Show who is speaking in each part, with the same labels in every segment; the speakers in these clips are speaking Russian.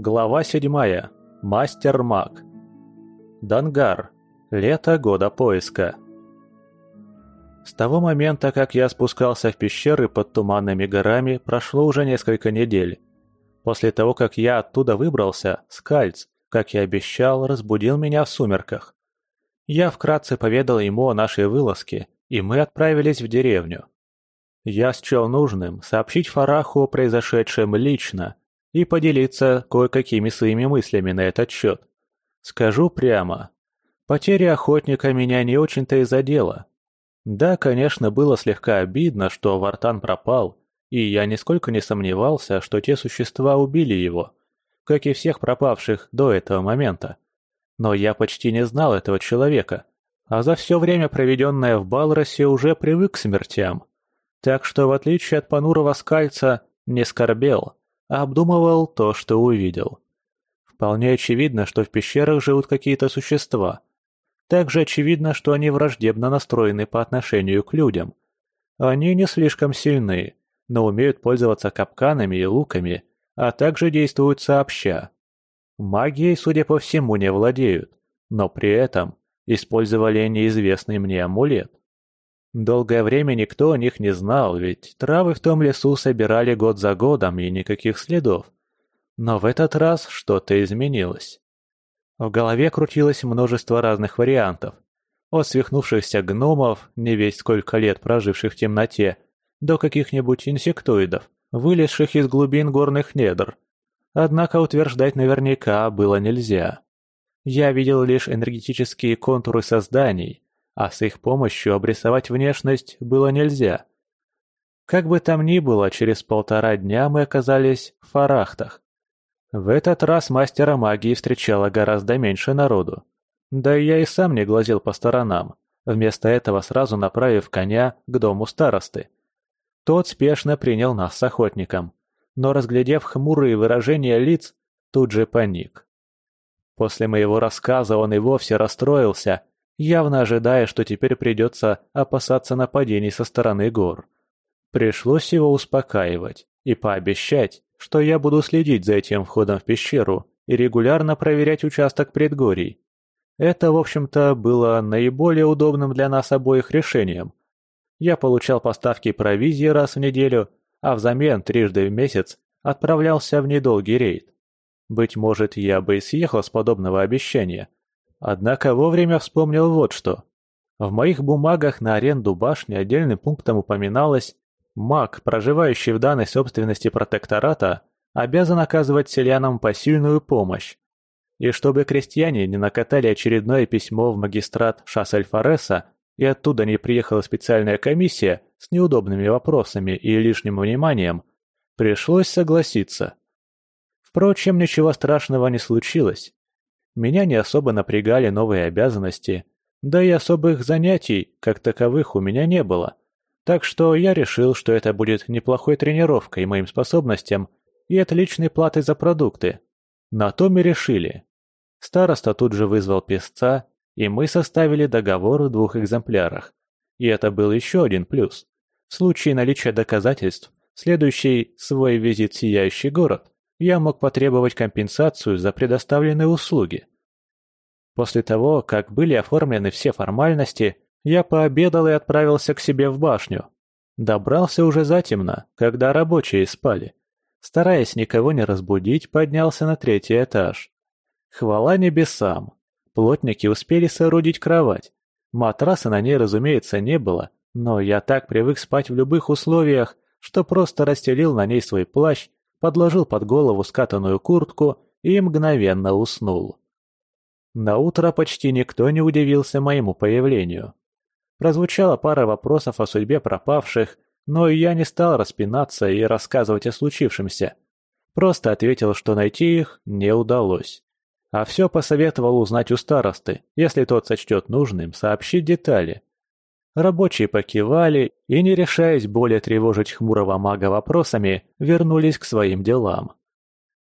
Speaker 1: Глава седьмая. Мастер-маг. Дангар. Лето года поиска. С того момента, как я спускался в пещеры под туманными горами, прошло уже несколько недель. После того, как я оттуда выбрался, Скальц, как и обещал, разбудил меня в сумерках. Я вкратце поведал ему о нашей вылазке, и мы отправились в деревню. Я счел нужным сообщить Фараху о произошедшем лично и поделиться кое-какими своими мыслями на этот счет. Скажу прямо, потеря охотника меня не очень-то и задела. Да, конечно, было слегка обидно, что Вартан пропал, и я нисколько не сомневался, что те существа убили его, как и всех пропавших до этого момента. Но я почти не знал этого человека, а за все время, проведенное в Балросе, уже привык к смертям. Так что, в отличие от понурого скальца, не скорбел, обдумывал то, что увидел. Вполне очевидно, что в пещерах живут какие-то существа. Также очевидно, что они враждебно настроены по отношению к людям. Они не слишком сильны, но умеют пользоваться капканами и луками, а также действуют сообща. Магией, судя по всему, не владеют, но при этом использовали неизвестный мне амулет. Долгое время никто о них не знал, ведь травы в том лесу собирали год за годом и никаких следов. Но в этот раз что-то изменилось. В голове крутилось множество разных вариантов. От свихнувшихся гномов, не весь сколько лет проживших в темноте, до каких-нибудь инсектоидов, вылезших из глубин горных недр. Однако утверждать наверняка было нельзя. Я видел лишь энергетические контуры созданий, а с их помощью обрисовать внешность было нельзя. Как бы там ни было, через полтора дня мы оказались в Фарахтах. В этот раз мастера магии встречало гораздо меньше народу. Да и я и сам не глазел по сторонам, вместо этого сразу направив коня к дому старосты. Тот спешно принял нас с охотником, но, разглядев хмурые выражения лиц, тут же паник. После моего рассказа он и вовсе расстроился, явно ожидая, что теперь придется опасаться нападений со стороны гор. Пришлось его успокаивать и пообещать, что я буду следить за этим входом в пещеру и регулярно проверять участок предгорий. Это, в общем-то, было наиболее удобным для нас обоих решением. Я получал поставки провизии раз в неделю, а взамен трижды в месяц отправлялся в недолгий рейд. Быть может, я бы и съехал с подобного обещания. Однако вовремя вспомнил вот что. В моих бумагах на аренду башни отдельным пунктом упоминалось «Маг, проживающий в данной собственности протектората, обязан оказывать селянам посильную помощь». И чтобы крестьяне не накатали очередное письмо в магистрат Шассельфареса и оттуда не приехала специальная комиссия с неудобными вопросами и лишним вниманием, пришлось согласиться. Впрочем, ничего страшного не случилось. Меня не особо напрягали новые обязанности, да и особых занятий, как таковых, у меня не было. Так что я решил, что это будет неплохой тренировкой моим способностям и отличной платой за продукты. На том и решили. Староста тут же вызвал песца, и мы составили договор в двух экземплярах. И это был еще один плюс. В случае наличия доказательств, следующий свой визит в Сияющий город я мог потребовать компенсацию за предоставленные услуги. После того, как были оформлены все формальности, я пообедал и отправился к себе в башню. Добрался уже затемно, когда рабочие спали. Стараясь никого не разбудить, поднялся на третий этаж. Хвала небесам. Плотники успели соорудить кровать. Матраса на ней, разумеется, не было, но я так привык спать в любых условиях, что просто расстелил на ней свой плащ подложил под голову скатанную куртку и мгновенно уснул. На утро почти никто не удивился моему появлению. Прозвучала пара вопросов о судьбе пропавших, но я не стал распинаться и рассказывать о случившемся. Просто ответил, что найти их не удалось. А все посоветовал узнать у старосты, если тот сочтет нужным, сообщить детали. Рабочие покивали и, не решаясь более тревожить хмурого мага вопросами, вернулись к своим делам.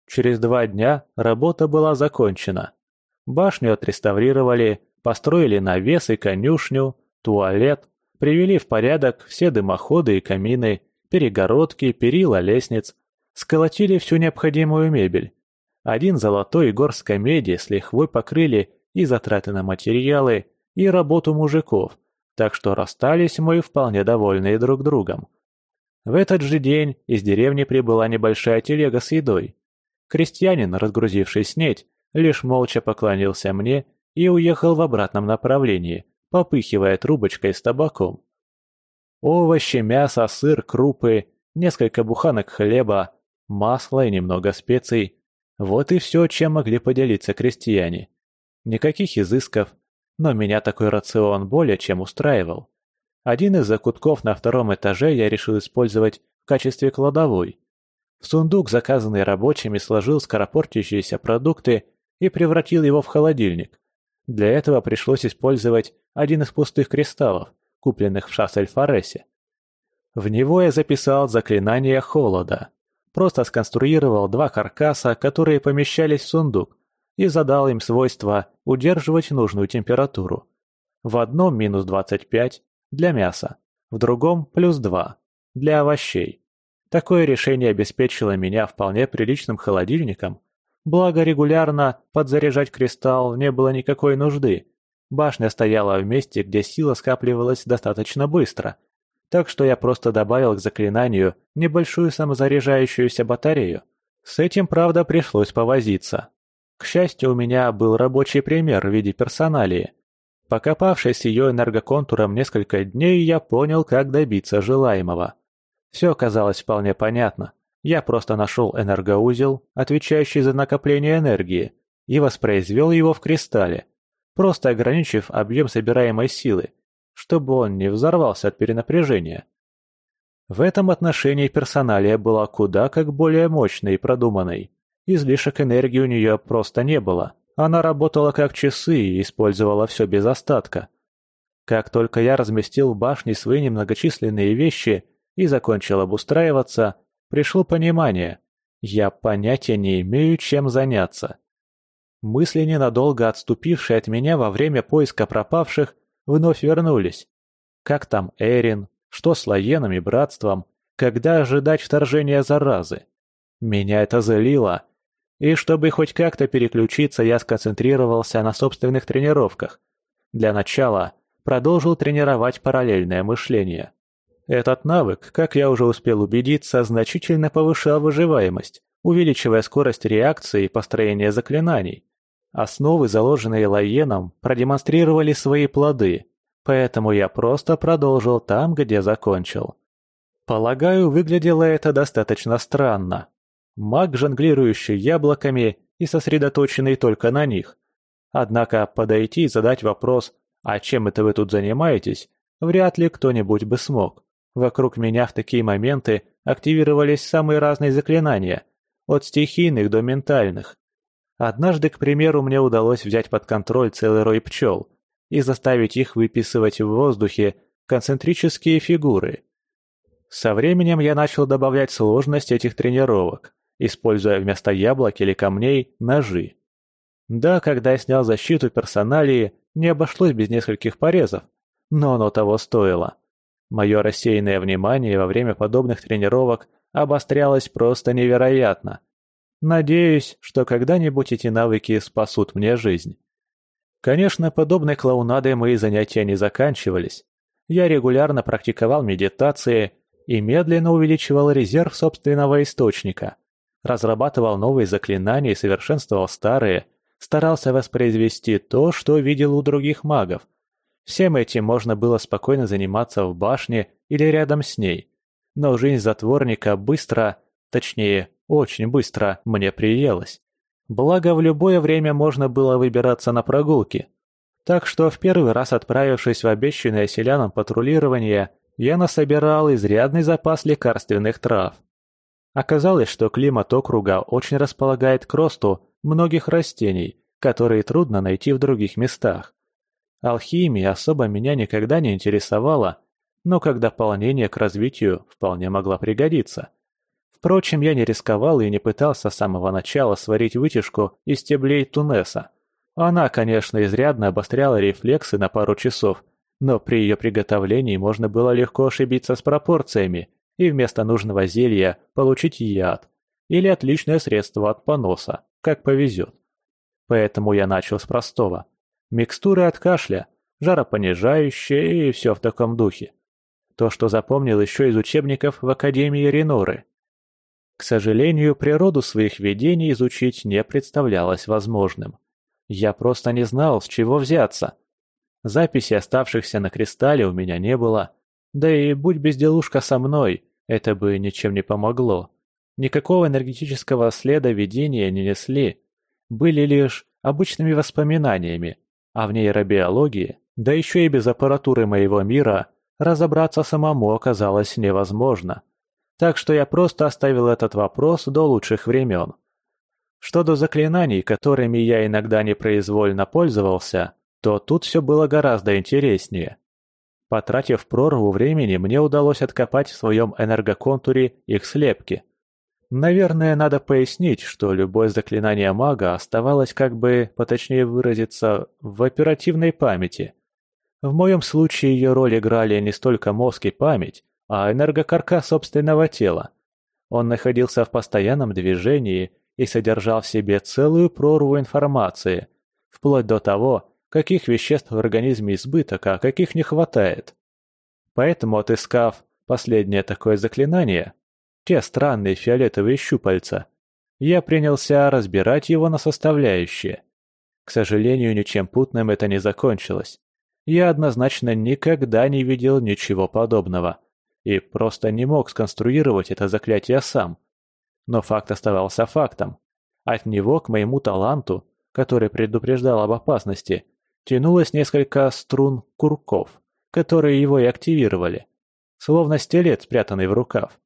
Speaker 1: Через два дня работа была закончена. Башню отреставрировали, построили навес и конюшню, туалет, привели в порядок все дымоходы и камины, перегородки, перила лестниц, сколотили всю необходимую мебель. Один золотой и горстка меди с лихвой покрыли и затраты на материалы, и работу мужиков, так что расстались мы вполне довольные друг другом. В этот же день из деревни прибыла небольшая телега с едой. Крестьянин, разгрузивший снеть, лишь молча поклонился мне и уехал в обратном направлении, попыхивая трубочкой с табаком. Овощи, мясо, сыр, крупы, несколько буханок хлеба, масло и немного специй – вот и все, чем могли поделиться крестьяне. Никаких изысков, но меня такой рацион более чем устраивал. Один из закутков на втором этаже я решил использовать в качестве кладовой. В сундук, заказанный рабочими, сложил скоропортящиеся продукты и превратил его в холодильник. Для этого пришлось использовать один из пустых кристаллов, купленных в Шассель-Форесе. В него я записал заклинание холода. Просто сконструировал два каркаса, которые помещались в сундук, и задал им свойство удерживать нужную температуру. В одном минус 25 для мяса, в другом плюс 2 для овощей. Такое решение обеспечило меня вполне приличным холодильником, благо регулярно подзаряжать кристалл не было никакой нужды. Башня стояла в месте, где сила скапливалась достаточно быстро, так что я просто добавил к заклинанию небольшую самозаряжающуюся батарею. С этим, правда, пришлось повозиться. К счастью, у меня был рабочий пример в виде персоналии. Покопавшись с ее энергоконтуром несколько дней, я понял, как добиться желаемого. Все оказалось вполне понятно. Я просто нашел энергоузел, отвечающий за накопление энергии, и воспроизвел его в кристалле, просто ограничив объем собираемой силы, чтобы он не взорвался от перенапряжения. В этом отношении персоналия была куда как более мощной и продуманной. Излишек энергии у нее просто не было. Она работала как часы и использовала все без остатка. Как только я разместил в башне свои немногочисленные вещи и закончил обустраиваться, пришло понимание. Я понятия не имею, чем заняться. Мысли, ненадолго отступившие от меня во время поиска пропавших, вновь вернулись. Как там Эрин? Что с Лаеном и Братством? Когда ожидать вторжения заразы? Меня это злило, и чтобы хоть как-то переключиться, я сконцентрировался на собственных тренировках. Для начала продолжил тренировать параллельное мышление. Этот навык, как я уже успел убедиться, значительно повышал выживаемость, увеличивая скорость реакции и построения заклинаний. Основы, заложенные Лайеном, продемонстрировали свои плоды, поэтому я просто продолжил там, где закончил. Полагаю, выглядело это достаточно странно. Маг, жонглирующий яблоками и сосредоточенный только на них. Однако подойти и задать вопрос «А чем это вы тут занимаетесь?» вряд ли кто-нибудь бы смог. Вокруг меня в такие моменты активировались самые разные заклинания, от стихийных до ментальных. Однажды, к примеру, мне удалось взять под контроль целый рой пчел и заставить их выписывать в воздухе концентрические фигуры. Со временем я начал добавлять сложность этих тренировок используя вместо яблок или камней ножи. Да, когда я снял защиту персоналии, не обошлось без нескольких порезов, но оно того стоило. Мое рассеянное внимание во время подобных тренировок обострялось просто невероятно. Надеюсь, что когда-нибудь эти навыки спасут мне жизнь. Конечно, подобной клоунадой мои занятия не заканчивались. Я регулярно практиковал медитации и медленно увеличивал резерв собственного источника разрабатывал новые заклинания и совершенствовал старые, старался воспроизвести то, что видел у других магов. Всем этим можно было спокойно заниматься в башне или рядом с ней. Но жизнь затворника быстро, точнее, очень быстро мне приелась. Благо, в любое время можно было выбираться на прогулки. Так что в первый раз отправившись в обещанное селянам патрулирование, я насобирал изрядный запас лекарственных трав. Оказалось, что климат округа очень располагает к росту многих растений, которые трудно найти в других местах. Алхимия особо меня никогда не интересовала, но как дополнение к развитию вполне могла пригодиться. Впрочем, я не рисковал и не пытался с самого начала сварить вытяжку из стеблей тунеса. Она, конечно, изрядно обостряла рефлексы на пару часов, но при ее приготовлении можно было легко ошибиться с пропорциями и вместо нужного зелья получить яд или отличное средство от поноса. как повезет. Поэтому я начал с простого. Микстуры от кашля, жаропонижающие и все в таком духе. То, что запомнил еще из учебников в Академии Реноры. К сожалению, природу своих видений изучить не представлялось возможным. Я просто не знал, с чего взяться. Записи оставшихся на кристалле у меня не было. Да и будь безделушка со мной, это бы ничем не помогло. Никакого энергетического следа видения не несли. Были лишь обычными воспоминаниями, а в нейробиологии, да еще и без аппаратуры моего мира, разобраться самому оказалось невозможно. Так что я просто оставил этот вопрос до лучших времен. Что до заклинаний, которыми я иногда непроизвольно пользовался, то тут все было гораздо интереснее. Потратив прорву времени, мне удалось откопать в своем энергоконтуре их слепки. Наверное, надо пояснить, что любое заклинание мага оставалось, как бы, поточнее выразиться, в оперативной памяти. В моем случае ее роль играли не столько мозг и память, а энергокаркас собственного тела. Он находился в постоянном движении и содержал в себе целую прорву информации, вплоть до того, каких веществ в организме избыток, а каких не хватает. Поэтому, отыскав последнее такое заклинание, те странные фиолетовые щупальца, я принялся разбирать его на составляющие. К сожалению, ничем путным это не закончилось. Я однозначно никогда не видел ничего подобного и просто не мог сконструировать это заклятие сам. Но факт оставался фактом. От него к моему таланту, который предупреждал об опасности, тянулось несколько струн курков, которые его и активировали, словно стилет, спрятанный в рукав.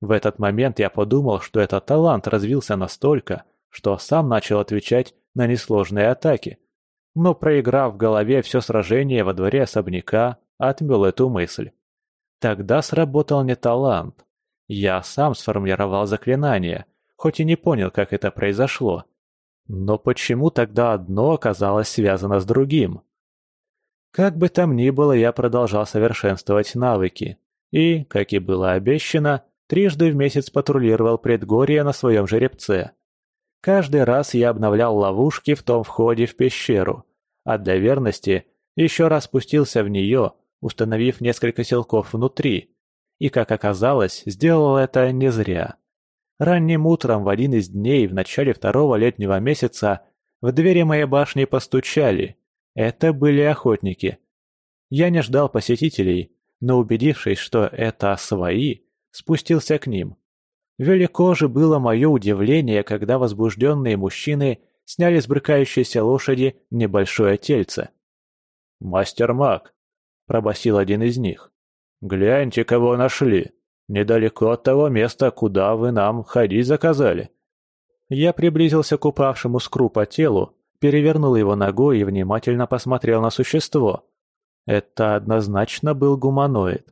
Speaker 1: В этот момент я подумал, что этот талант развился настолько, что сам начал отвечать на несложные атаки. Но проиграв в голове все сражение во дворе особняка, отмел эту мысль. Тогда сработал не талант. Я сам сформировал заклинание, хоть и не понял, как это произошло. Но почему тогда одно оказалось связано с другим? Как бы там ни было, я продолжал совершенствовать навыки. И, как и было обещано, трижды в месяц патрулировал предгорье на своем жеребце. Каждый раз я обновлял ловушки в том входе в пещеру, а для верности еще раз спустился в нее установив несколько селков внутри. И, как оказалось, сделал это не зря. Ранним утром в один из дней в начале второго летнего месяца в двери моей башни постучали. Это были охотники. Я не ждал посетителей, но убедившись, что это свои, спустился к ним. Велико же было мое удивление, когда возбужденные мужчины сняли с брыкающейся лошади небольшое тельце. «Мастер-маг, пробасил один из них. «Гляньте, кого нашли! Недалеко от того места, куда вы нам ходить заказали!» Я приблизился к упавшему с крупа телу, перевернул его ногой и внимательно посмотрел на существо. Это однозначно был гуманоид.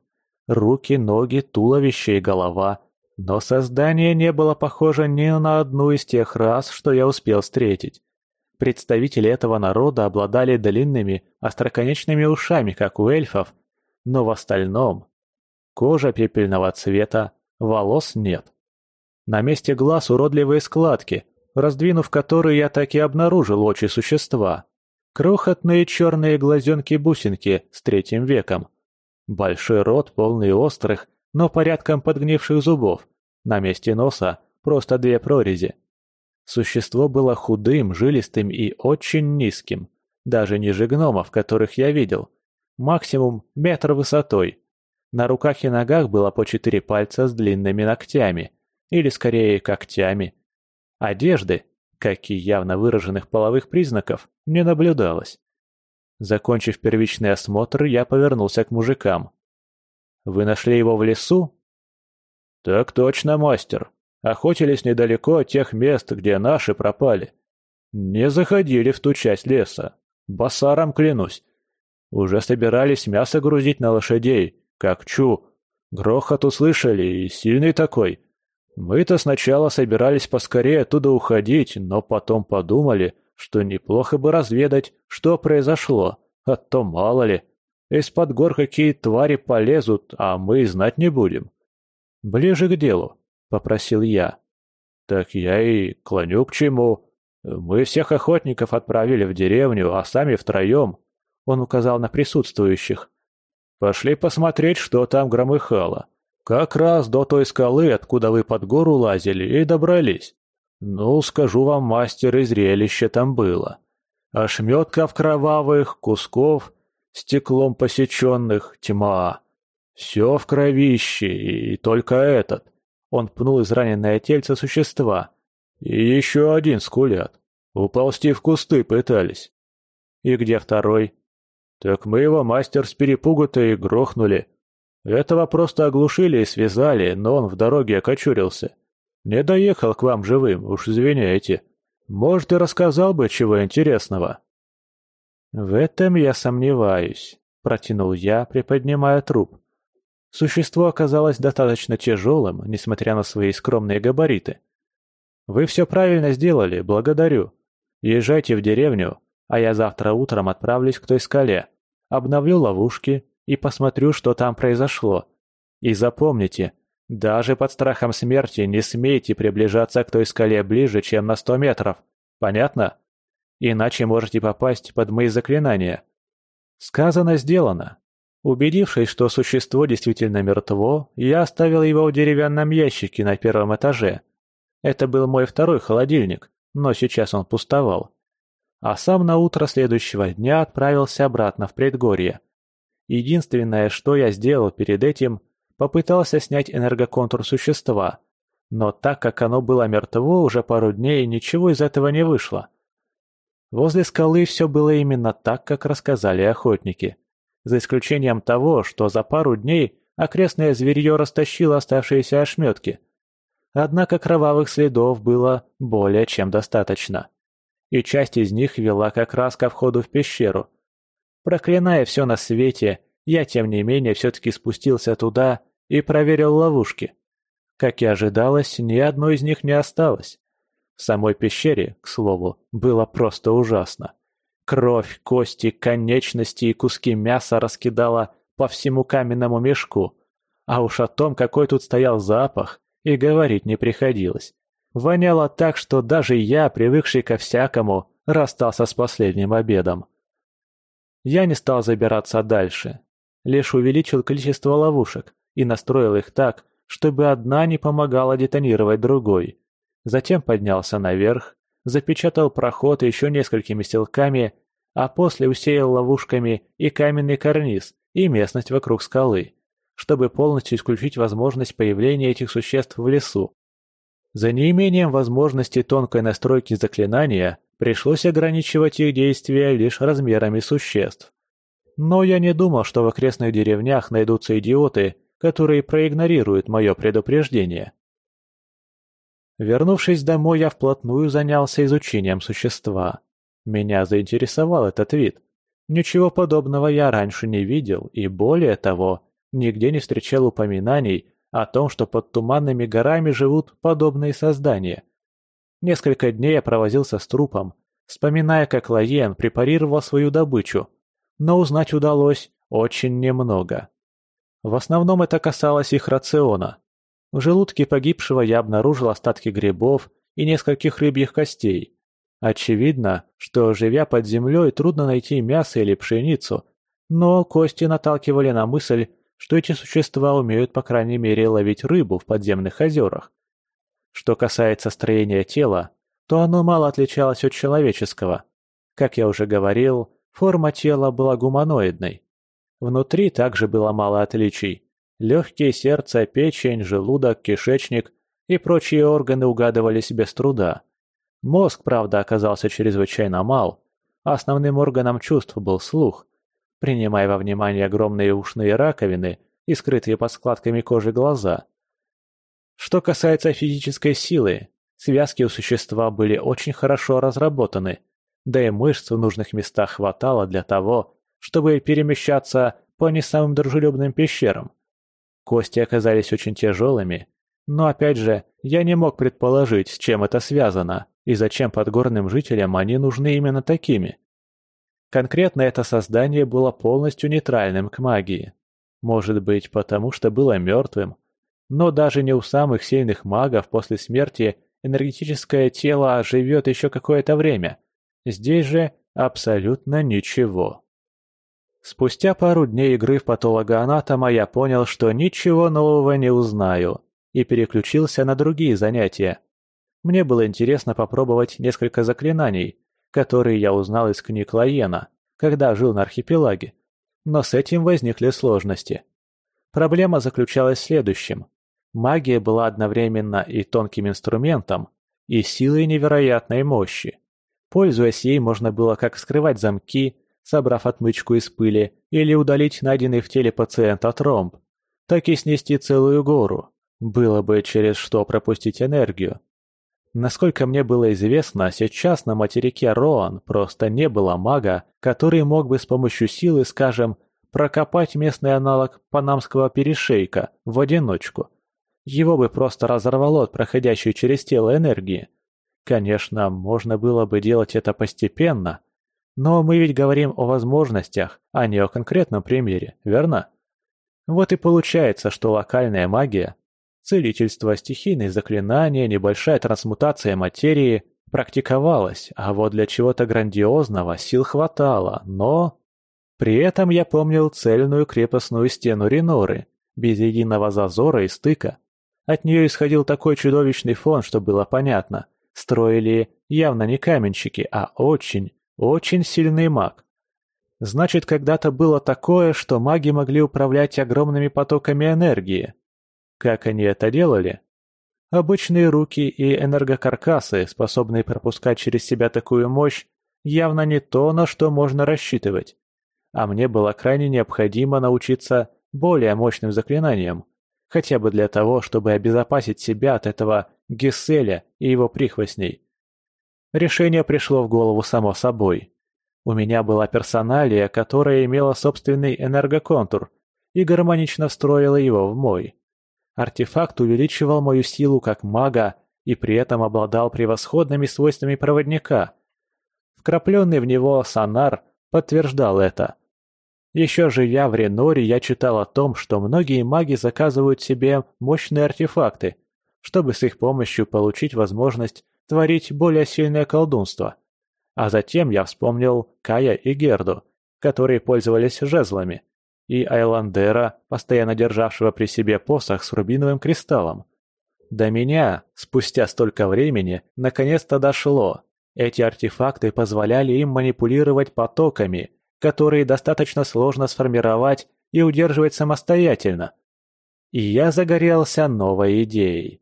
Speaker 1: Руки, ноги, туловище и голова. Но создание не было похоже ни на одну из тех рас, что я успел встретить. Представители этого народа обладали длинными, остроконечными ушами, как у эльфов, но в остальном кожа пепельного цвета, волос нет. На месте глаз уродливые складки, раздвинув которые я так и обнаружил очи существа. Крохотные черные глазенки-бусинки с третьим веком. Большой рот, полный острых, но порядком подгнивших зубов. На месте носа просто две прорези. Существо было худым, жилистым и очень низким, даже ниже гномов, которых я видел. Максимум метр высотой. На руках и ногах было по четыре пальца с длинными ногтями, или скорее когтями. Одежды, как и явно выраженных половых признаков, не наблюдалось. Закончив первичный осмотр, я повернулся к мужикам. «Вы нашли его в лесу?» «Так точно, мастер», Охотились недалеко от тех мест, где наши пропали. Не заходили в ту часть леса. Басаром клянусь. Уже собирались мясо грузить на лошадей, как чу. Грохот услышали, и сильный такой. Мы-то сначала собирались поскорее оттуда уходить, но потом подумали, что неплохо бы разведать, что произошло, а то мало ли. Из-под гор какие твари полезут, а мы знать не будем. Ближе к делу. — попросил я. «Так я и клоню к чему. Мы всех охотников отправили в деревню, а сами втроем, он указал на присутствующих. Пошли посмотреть, что там громыхало. Как раз до той скалы, откуда вы под гору лазили, и добрались. Ну, скажу вам, мастер, и зрелище там было. Ошметков кровавых, кусков, стеклом посеченных, тьма. Все в кровище, и только этот. Он пнул израненное тельце существа. И еще один скулят. Уползти в кусты пытались. И где второй? Так мы его, мастер, с перепугу-то и грохнули. Этого просто оглушили и связали, но он в дороге окочурился. Не доехал к вам живым, уж извиняйте. Может, и рассказал бы чего интересного. В этом я сомневаюсь, протянул я, приподнимая труп. Существо оказалось достаточно тяжелым, несмотря на свои скромные габариты. Вы все правильно сделали, благодарю. Езжайте в деревню, а я завтра утром отправлюсь к той скале, обновлю ловушки и посмотрю, что там произошло. И запомните, даже под страхом смерти не смейте приближаться к той скале ближе, чем на сто метров. Понятно? Иначе можете попасть под мои заклинания. Сказано, сделано. Убедившись, что существо действительно мертво, я оставил его в деревянном ящике на первом этаже. Это был мой второй холодильник, но сейчас он пустовал. А сам на утро следующего дня отправился обратно в предгорье. Единственное, что я сделал перед этим, попытался снять энергоконтур существа, но так как оно было мертво уже пару дней, ничего из этого не вышло. Возле скалы все было именно так, как рассказали охотники. За исключением того, что за пару дней окрестное зверье растащило оставшиеся ошметки. Однако кровавых следов было более чем достаточно. И часть из них вела как раз ко входу в пещеру. Проклиная все на свете, я тем не менее все-таки спустился туда и проверил ловушки. Как и ожидалось, ни одной из них не осталось. В самой пещере, к слову, было просто ужасно. Кровь, кости, конечности и куски мяса раскидала по всему каменному мешку. А уж о том, какой тут стоял запах, и говорить не приходилось. Воняло так, что даже я, привыкший ко всякому, расстался с последним обедом. Я не стал забираться дальше, лишь увеличил количество ловушек, и настроил их так, чтобы одна не помогала детонировать другой. Затем поднялся наверх, запечатал проход еще несколькими стелками, а после усеял ловушками и каменный карниз, и местность вокруг скалы, чтобы полностью исключить возможность появления этих существ в лесу. За неимением возможности тонкой настройки заклинания пришлось ограничивать их действия лишь размерами существ. Но я не думал, что в окрестных деревнях найдутся идиоты, которые проигнорируют мое предупреждение. Вернувшись домой, я вплотную занялся изучением существа. Меня заинтересовал этот вид. Ничего подобного я раньше не видел, и более того, нигде не встречал упоминаний о том, что под туманными горами живут подобные создания. Несколько дней я провозился с трупом, вспоминая, как Лаен препарировал свою добычу, но узнать удалось очень немного. В основном это касалось их рациона. В желудке погибшего я обнаружил остатки грибов и нескольких рыбьих костей. Очевидно, что, живя под землей, трудно найти мясо или пшеницу, но кости наталкивали на мысль, что эти существа умеют по крайней мере ловить рыбу в подземных озерах. Что касается строения тела, то оно мало отличалось от человеческого. Как я уже говорил, форма тела была гуманоидной. Внутри также было мало отличий. Легкие, сердце, печень, желудок, кишечник и прочие органы угадывались без труда. Мозг, правда, оказался чрезвычайно мал. Основным органом чувств был слух. Принимая во внимание огромные ушные раковины и скрытые под складками кожи глаза. Что касается физической силы, связки у существа были очень хорошо разработаны, да и мышц в нужных местах хватало для того, чтобы перемещаться по не самым дружелюбным пещерам. Кости оказались очень тяжелыми, но опять же, я не мог предположить, с чем это связано и зачем подгорным жителям они нужны именно такими. Конкретно это создание было полностью нейтральным к магии. Может быть, потому что было мертвым. Но даже не у самых сильных магов после смерти энергетическое тело живет еще какое-то время. Здесь же абсолютно ничего. Спустя пару дней игры в патологоанатома я понял, что ничего нового не узнаю, и переключился на другие занятия. Мне было интересно попробовать несколько заклинаний, которые я узнал из книг Лаена, когда жил на архипелаге. Но с этим возникли сложности. Проблема заключалась в следующем. Магия была одновременно и тонким инструментом, и силой невероятной мощи. Пользуясь ей, можно было как скрывать замки, собрав отмычку из пыли, или удалить найденный в теле пациента тромб, так и снести целую гору. Было бы через что пропустить энергию. Насколько мне было известно, сейчас на материке Роан просто не было мага, который мог бы с помощью силы, скажем, прокопать местный аналог панамского перешейка в одиночку. Его бы просто разорвало от проходящей через тело энергии. Конечно, можно было бы делать это постепенно, но мы ведь говорим о возможностях, а не о конкретном примере, верно? Вот и получается, что локальная магия Целительство, стихийные заклинания, небольшая трансмутация материи практиковалась, а вот для чего-то грандиозного сил хватало, но... При этом я помнил цельную крепостную стену Реноры, без единого зазора и стыка. От нее исходил такой чудовищный фон, что было понятно. Строили явно не каменщики, а очень, очень сильный маг. Значит, когда-то было такое, что маги могли управлять огромными потоками энергии. Как они это делали? Обычные руки и энергокаркасы, способные пропускать через себя такую мощь, явно не то, на что можно рассчитывать. А мне было крайне необходимо научиться более мощным заклинаниям, хотя бы для того, чтобы обезопасить себя от этого Гесселя и его прихвостней. Решение пришло в голову само собой. У меня была персоналия, которая имела собственный энергоконтур и гармонично встроила его в мой. Артефакт увеличивал мою силу как мага и при этом обладал превосходными свойствами проводника. Вкрапленный в него сонар подтверждал это. Еще живя в Реноре, я читал о том, что многие маги заказывают себе мощные артефакты, чтобы с их помощью получить возможность творить более сильное колдунство. А затем я вспомнил Кая и Герду, которые пользовались жезлами и Айландера, постоянно державшего при себе посох с рубиновым кристаллом. До меня, спустя столько времени, наконец-то дошло. Эти артефакты позволяли им манипулировать потоками, которые достаточно сложно сформировать и удерживать самостоятельно. И я загорелся новой идеей.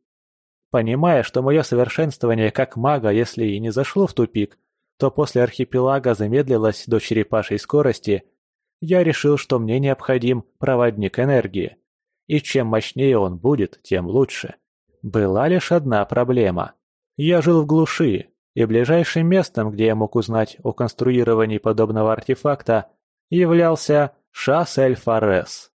Speaker 1: Понимая, что мое совершенствование как мага, если и не зашло в тупик, то после архипелага замедлилось до черепашьей скорости – я решил, что мне необходим проводник энергии. И чем мощнее он будет, тем лучше. Была лишь одна проблема. Я жил в глуши, и ближайшим местом, где я мог узнать о конструировании подобного артефакта, являлся Шас-эль-Фарес.